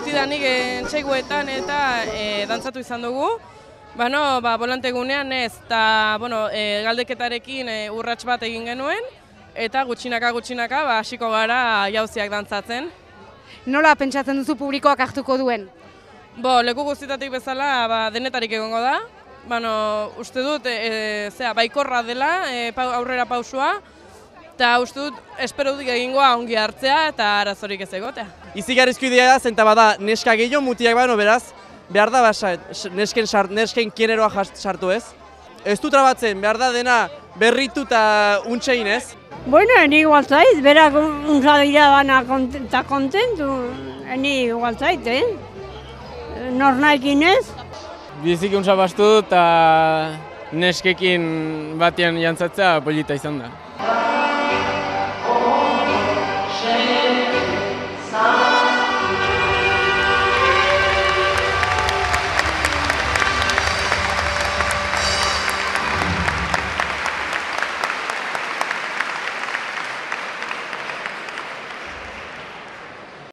bolanteguetan eta e, dantzatu izan dugu. Bano, ba, bolantegunean ez, eta bueno, e, galdeketarekin e, urrats bat egin genuen, eta gutxinaka gutxinaka ba, hasiko gara jauziak dantzatzen. Nola pentsatzen duzu publikoak hartuko duen? Bo, leku guztietatik bezala ba, denetarik egongo da. Bano, uste dut, e, zera, baikorra dela, e, aurrera pausua, eta uste dut, espero dut egingoa ongi hartzea eta arazorik ez egotea. Izigarrizko idea da, zenta bada neska gehiago mutiak bano, beraz, behar da basa, nesken, sart, nesken generoa jas- sartu ez. Ez du trabatzen, behar da dena berritu eta untxein ez. Bueno, ni igual zait, berak unza dira bana kont- eta kontentu, ni igual zait, eh? Nor nahikin ez? Bizik untza bastu eta neskekin batean jantzatzea polita izan da.